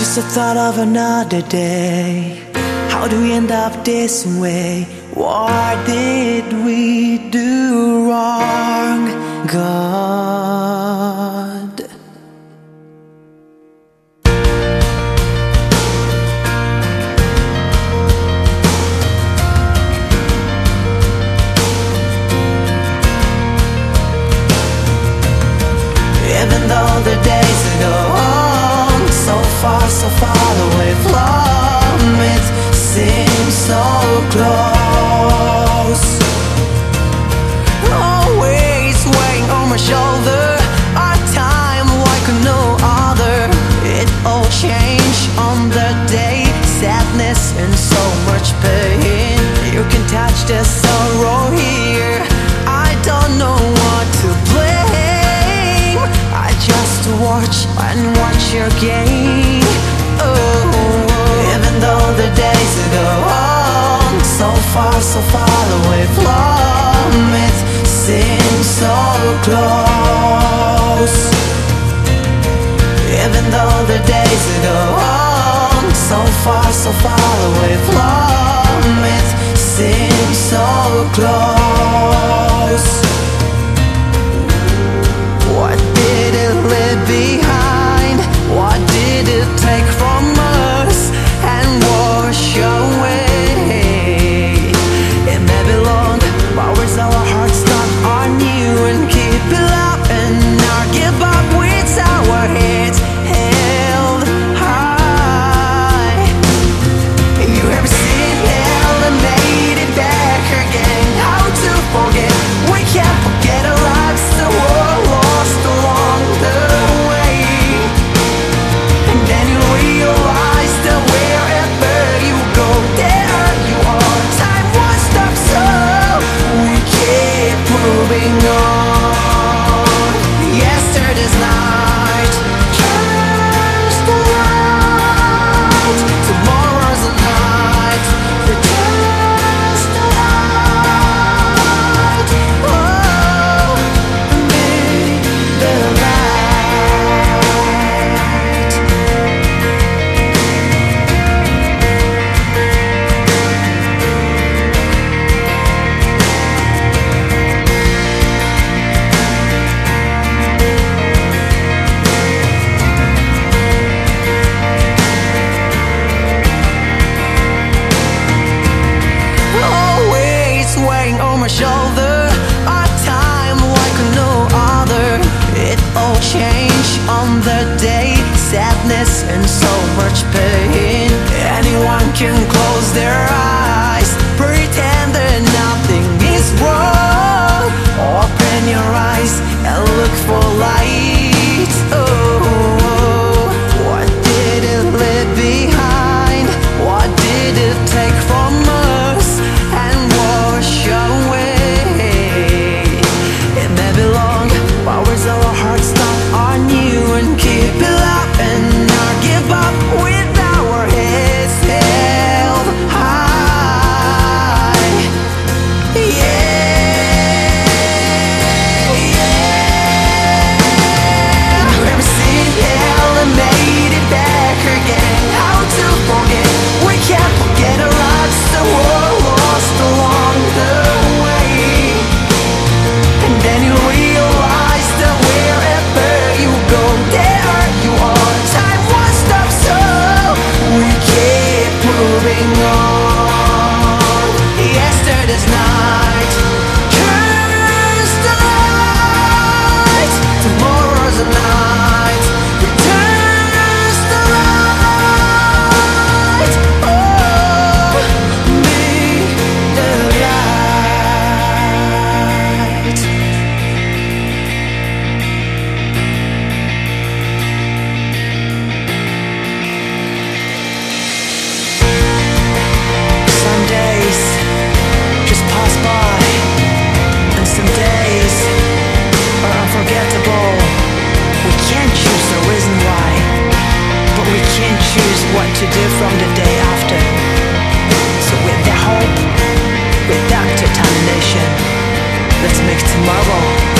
Just the thought of another day. How do we end up this way? What did we do wrong? God. your game. Oh, Even though the days go on So far, so far away from it Seems so close. Even though the days go on So far, so far away from it Seems so close. shoulder A time like no other. It all changed on the day. Sadness and so much pain. Anyone can close their eyes Pretend that nothing is wrong. Open your eyes and look for light. Let's make tomorrow.